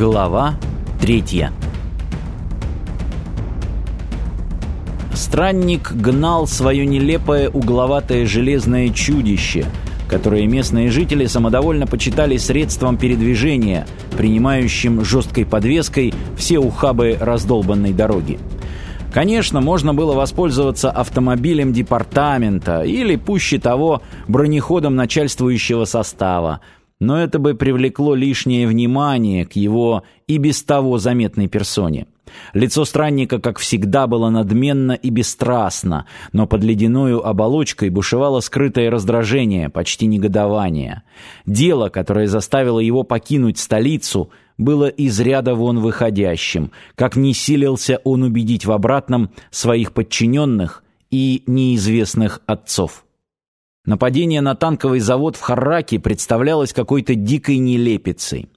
Глава третья Странник гнал свое нелепое угловатое железное чудище, которое местные жители самодовольно почитали средством передвижения, принимающим жесткой подвеской все ухабы раздолбанной дороги. Конечно, можно было воспользоваться автомобилем департамента или, пуще того, бронеходом начальствующего состава, но это бы привлекло лишнее внимание к его и без того заметной персоне. Лицо странника, как всегда, было надменно и бесстрастно, но под ледяною оболочкой бушевало скрытое раздражение, почти негодование. Дело, которое заставило его покинуть столицу, было из ряда вон выходящим, как не силился он убедить в обратном своих подчиненных и неизвестных отцов. Нападение на танковый завод в Харраке представлялось какой-то дикой нелепицей.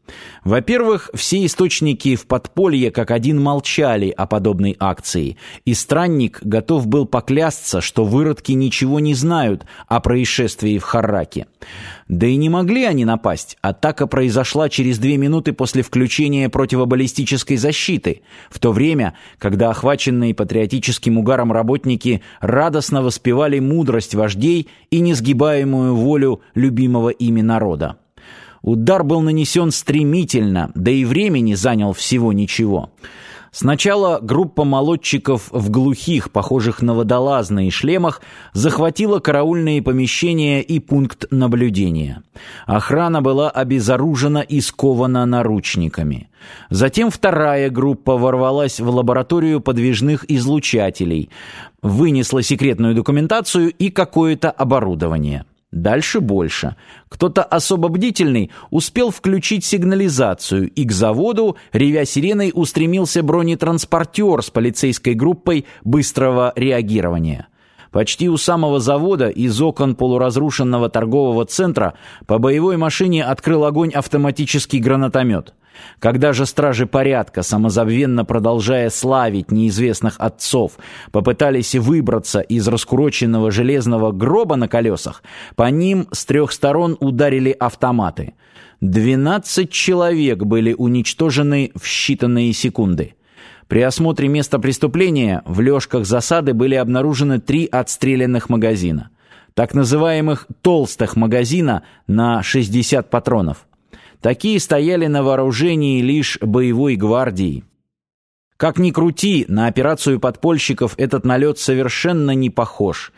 Во-первых, все источники в подполье как один молчали о подобной акции, и странник готов был поклясться, что выродки ничего не знают о происшествии в Харраке. Да и не могли они напасть. Атака произошла через две минуты после включения противобаллистической защиты, в то время, когда охваченные патриотическим угаром работники радостно воспевали мудрость вождей и несгибаемую волю любимого ими народа. Удар был нанесен стремительно, да и времени занял всего ничего. Сначала группа молодчиков в глухих, похожих на водолазные шлемах, захватила караульные помещения и пункт наблюдения. Охрана была обезоружена и скована наручниками. Затем вторая группа ворвалась в лабораторию подвижных излучателей, вынесла секретную документацию и какое-то оборудование. Дальше больше. Кто-то особо бдительный успел включить сигнализацию, и к заводу, ревя сиреной, устремился бронетранспортер с полицейской группой быстрого реагирования. Почти у самого завода из окон полуразрушенного торгового центра по боевой машине открыл огонь автоматический гранатомет. Когда же стражи порядка, самозабвенно продолжая славить неизвестных отцов, попытались выбраться из раскуроченного железного гроба на колесах, по ним с трех сторон ударили автоматы. Двенадцать человек были уничтожены в считанные секунды. При осмотре места преступления в лёжках засады были обнаружены три отстрелянных магазина. Так называемых «толстых» магазина на 60 патронов. Такие стояли на вооружении лишь боевой гвардии. Как ни крути, на операцию подпольщиков этот налет совершенно не похож.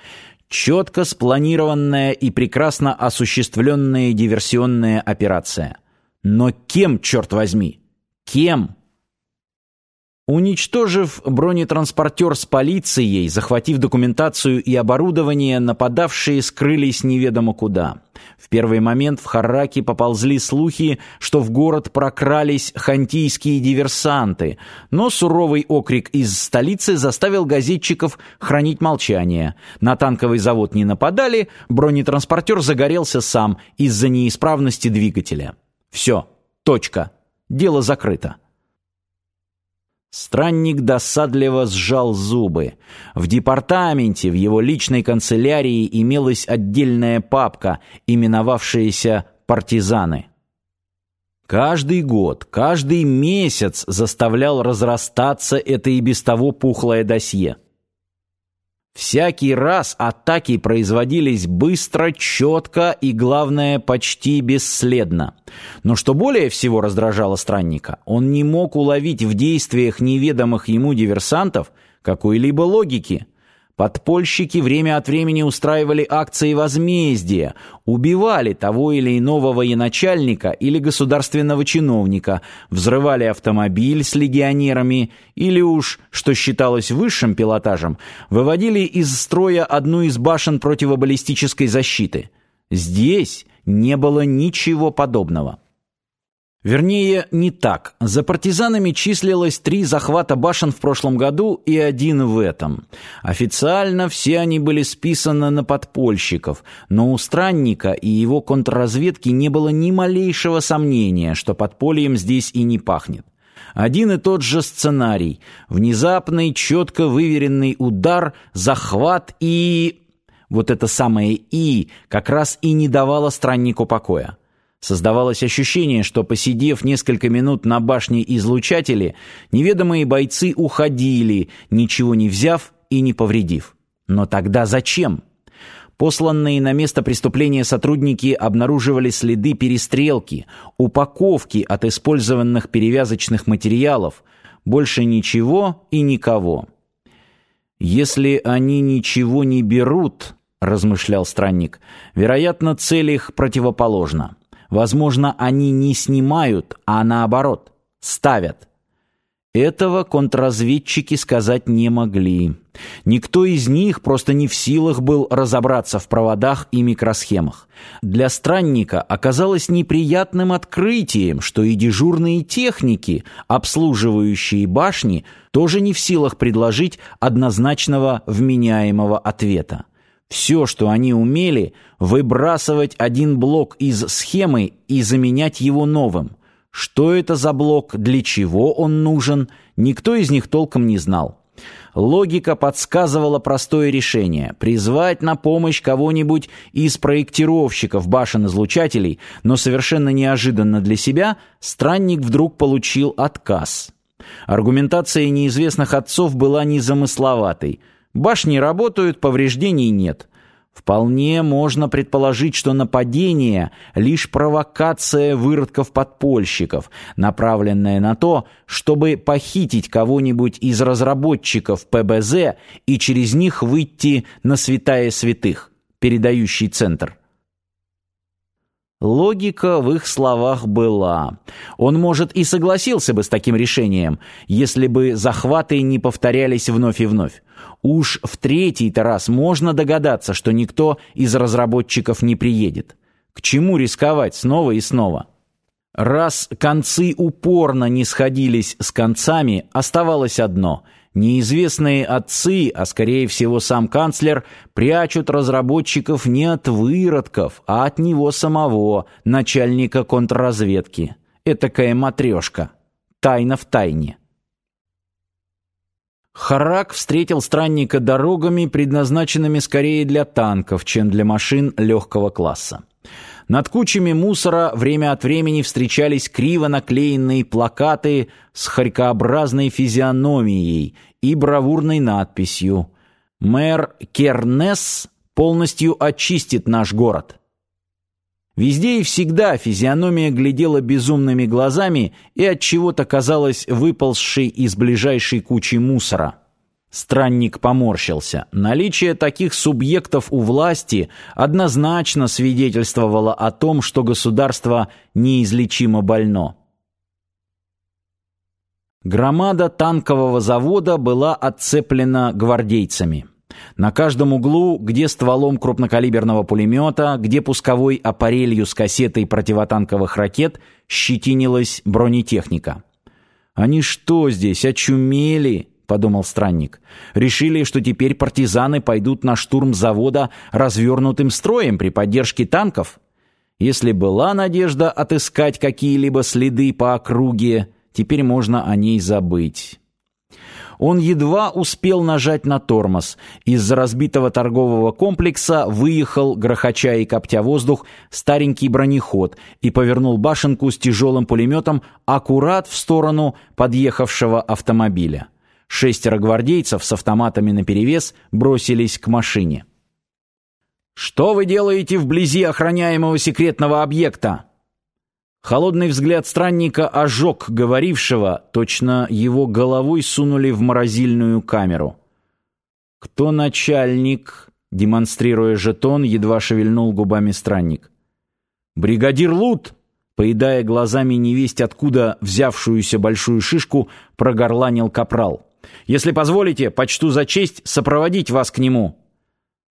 Четко спланированная и прекрасно осуществленная диверсионная операция. Но кем, черт возьми? Кем? Уничтожив бронетранспортер с полицией, захватив документацию и оборудование, нападавшие скрылись неведомо куда. В первый момент в Харраке поползли слухи, что в город прокрались хантийские диверсанты, но суровый окрик из столицы заставил газетчиков хранить молчание. На танковый завод не нападали, бронетранспортер загорелся сам из-за неисправности двигателя. Все, точка, дело закрыто. Странник досадливо сжал зубы. В департаменте, в его личной канцелярии имелась отдельная папка, именовавшаяся «Партизаны». Каждый год, каждый месяц заставлял разрастаться это и без того пухлое досье. Всякий раз атаки производились быстро, четко и, главное, почти бесследно. Но что более всего раздражало странника, он не мог уловить в действиях неведомых ему диверсантов какой-либо логики – Подпольщики время от времени устраивали акции возмездия, убивали того или иного военачальника или государственного чиновника, взрывали автомобиль с легионерами или уж, что считалось высшим пилотажем, выводили из строя одну из башен противобаллистической защиты. Здесь не было ничего подобного. Вернее, не так. За партизанами числилось три захвата башен в прошлом году и один в этом. Официально все они были списаны на подпольщиков, но у странника и его контрразведки не было ни малейшего сомнения, что подпольем здесь и не пахнет. Один и тот же сценарий. Внезапный, четко выверенный удар, захват и... Вот это самое «и» как раз и не давало страннику покоя. Создавалось ощущение, что, посидев несколько минут на башне излучателе, неведомые бойцы уходили, ничего не взяв и не повредив. Но тогда зачем? Посланные на место преступления сотрудники обнаруживали следы перестрелки, упаковки от использованных перевязочных материалов. Больше ничего и никого. «Если они ничего не берут», — размышлял странник, — «вероятно, цель их противоположна». Возможно, они не снимают, а наоборот, ставят. Этого контрразведчики сказать не могли. Никто из них просто не в силах был разобраться в проводах и микросхемах. Для странника оказалось неприятным открытием, что и дежурные техники, обслуживающие башни, тоже не в силах предложить однозначного вменяемого ответа. Все, что они умели, выбрасывать один блок из схемы и заменять его новым. Что это за блок, для чего он нужен, никто из них толком не знал. Логика подсказывала простое решение – призвать на помощь кого-нибудь из проектировщиков башен-излучателей, но совершенно неожиданно для себя странник вдруг получил отказ. Аргументация неизвестных отцов была незамысловатой – Башни работают, повреждений нет. Вполне можно предположить, что нападение — лишь провокация выродков-подпольщиков, направленная на то, чтобы похитить кого-нибудь из разработчиков ПБЗ и через них выйти на святая святых, передающий центр. Логика в их словах была. Он, может, и согласился бы с таким решением, если бы захваты не повторялись вновь и вновь. Уж в третий-то раз можно догадаться, что никто из разработчиков не приедет. К чему рисковать снова и снова? Раз концы упорно не сходились с концами, оставалось одно — Неизвестные отцы, а скорее всего сам канцлер, прячут разработчиков не от выродков, а от него самого, начальника контрразведки. Этакая матрешка. Тайна в тайне. Харак встретил странника дорогами, предназначенными скорее для танков, чем для машин легкого класса. Над кучами мусора время от времени встречались криво наклеенные плакаты с хорькообразной физиономией и бравурной надписью «Мэр Кернес полностью очистит наш город». Везде и всегда физиономия глядела безумными глазами и от чего-то казалась выползшей из ближайшей кучи мусора. Странник поморщился. Наличие таких субъектов у власти однозначно свидетельствовало о том, что государство неизлечимо больно. Громада танкового завода была отцеплена гвардейцами. На каждом углу, где стволом крупнокалиберного пулемета, где пусковой аппарелью с кассетой противотанковых ракет, щетинилась бронетехника. «Они что здесь, очумели?» — подумал странник. «Решили, что теперь партизаны пойдут на штурм завода развернутым строем при поддержке танков? Если была надежда отыскать какие-либо следы по округе, теперь можно о ней забыть». Он едва успел нажать на тормоз. Из-за разбитого торгового комплекса выехал, грохоча и коптя воздух, старенький бронеход и повернул башенку с тяжелым пулеметом аккурат в сторону подъехавшего автомобиля. Шестеро гвардейцев с автоматами наперевес бросились к машине. «Что вы делаете вблизи охраняемого секретного объекта?» Холодный взгляд странника ожег говорившего, точно его головой сунули в морозильную камеру. «Кто начальник?» — демонстрируя жетон, едва шевельнул губами странник. «Бригадир Лут!» — поедая глазами невесть откуда взявшуюся большую шишку, прогорланил капрал. «Если позволите, почту за честь сопроводить вас к нему».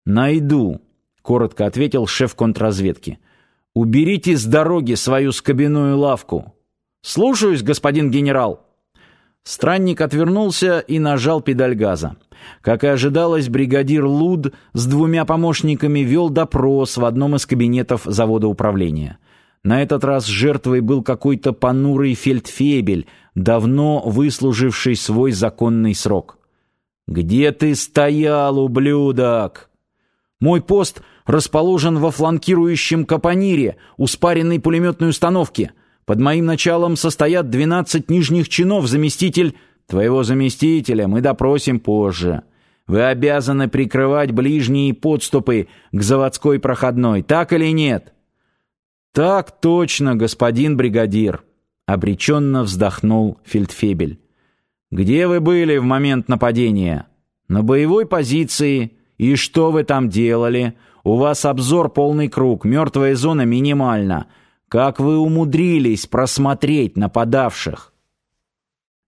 «Найду», — коротко ответил шеф контрразведки. Уберите с дороги свою скобяную лавку. Слушаюсь, господин генерал. Странник отвернулся и нажал педаль газа. Как и ожидалось, бригадир Луд с двумя помощниками вел допрос в одном из кабинетов завода управления. На этот раз жертвой был какой-то понурый фельдфебель, давно выслуживший свой законный срок. «Где ты стоял, ублюдок?» «Мой пост расположен во фланкирующем капонире у спаренной пулеметной установки. Под моим началом состоят 12 нижних чинов, заместитель... Твоего заместителя мы допросим позже. Вы обязаны прикрывать ближние подступы к заводской проходной, так или нет? Так точно, господин бригадир, обреченно вздохнул фельдфебель. Где вы были в момент нападения? На боевой позиции. И что вы там делали? У вас обзор полный круг, мертвая зона минимальна. Как вы умудрились просмотреть нападавших?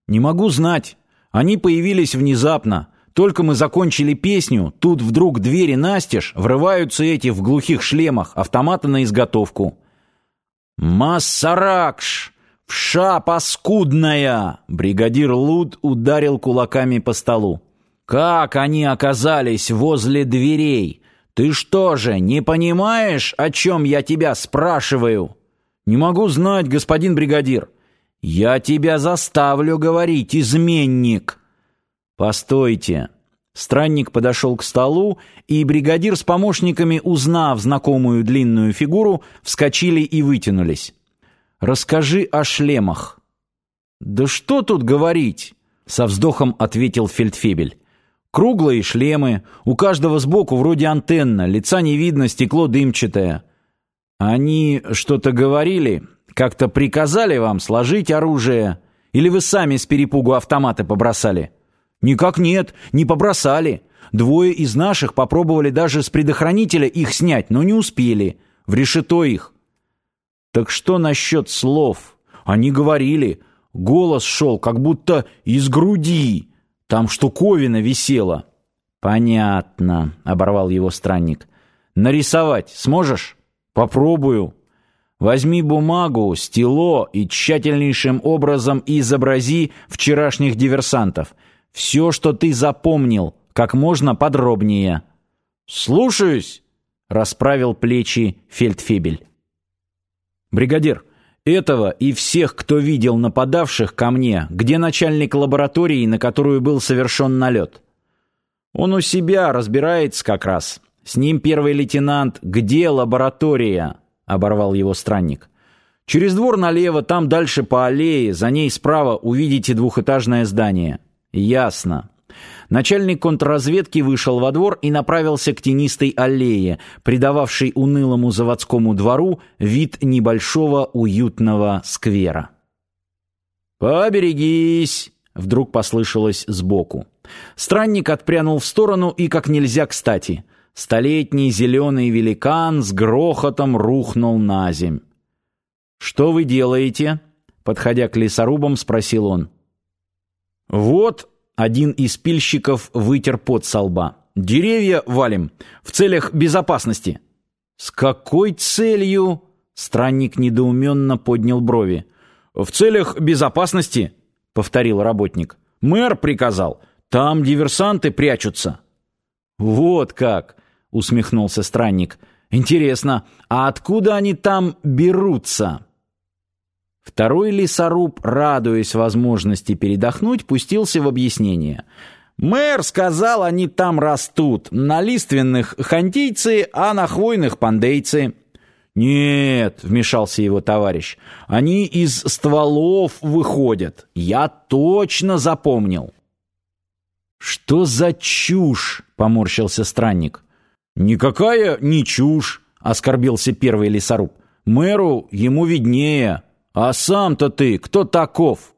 Не могу знать. Они появились внезапно. Только мы закончили песню, тут вдруг двери настежь, врываются эти в глухих шлемах, автоматы на изготовку. «Массаракш! Вша паскудная!» Бригадир Луд ударил кулаками по столу. «Как они оказались возле дверей? Ты что же, не понимаешь, о чем я тебя спрашиваю?» «Не могу знать, господин бригадир». «Я тебя заставлю говорить, изменник!» «Постойте!» Странник подошел к столу, и бригадир с помощниками, узнав знакомую длинную фигуру, вскочили и вытянулись. «Расскажи о шлемах». «Да что тут говорить?» — со вздохом ответил фельдфебель. «Круглые шлемы, у каждого сбоку вроде антенна, лица не видно, стекло дымчатое». «Они что-то говорили? Как-то приказали вам сложить оружие? Или вы сами с перепугу автоматы побросали?» «Никак нет, не побросали. Двое из наших попробовали даже с предохранителя их снять, но не успели. В решето их». «Так что насчет слов? Они говорили. Голос шел, как будто из груди. Там штуковина висела». «Понятно», — оборвал его странник. «Нарисовать сможешь?» «Попробую». Возьми бумагу, стело и тщательнейшим образом изобрази вчерашних диверсантов. Все, что ты запомнил, как можно подробнее. Слушаюсь, расправил плечи фельдфебель. Бригадир, этого и всех, кто видел нападавших ко мне, где начальник лаборатории, на которую был совершен налет. Он у себя разбирается как раз. С ним первый лейтенант. Где лаборатория? оборвал его странник. Через двор налево, там дальше по аллее, за ней справа увидите двухэтажное здание. Ясно. Начальник контрразведки вышел во двор и направился к тенистой аллее, придававшей унылому заводскому двору вид небольшого уютного сквера. «Поберегись!» — вдруг послышалось сбоку. Странник отпрянул в сторону и как нельзя кстати. Столетний зеленый великан с грохотом рухнул на земь. «Что вы делаете?» — подходя к лесорубам, спросил он. «Вот», — один из пильщиков вытер пот со лба, — «деревья валим в целях безопасности». «С какой целью?» — странник недоуменно поднял брови. «В целях безопасности», — повторил работник. «Мэр приказал. Там диверсанты прячутся». «Вот как!» — усмехнулся странник. «Интересно, а откуда они там берутся?» Второй лесоруб, радуясь возможности передохнуть, пустился в объяснение. «Мэр сказал, они там растут. На лиственных хантийцы, а на хвойных пандейцы». «Нет», — вмешался его товарищ, — «они из стволов выходят. Я точно запомнил». «Что за чушь?» — поморщился странник. «Никакая не чушь», — оскорбился первый лесоруб. «Мэру ему виднее». «А сам-то ты кто таков?»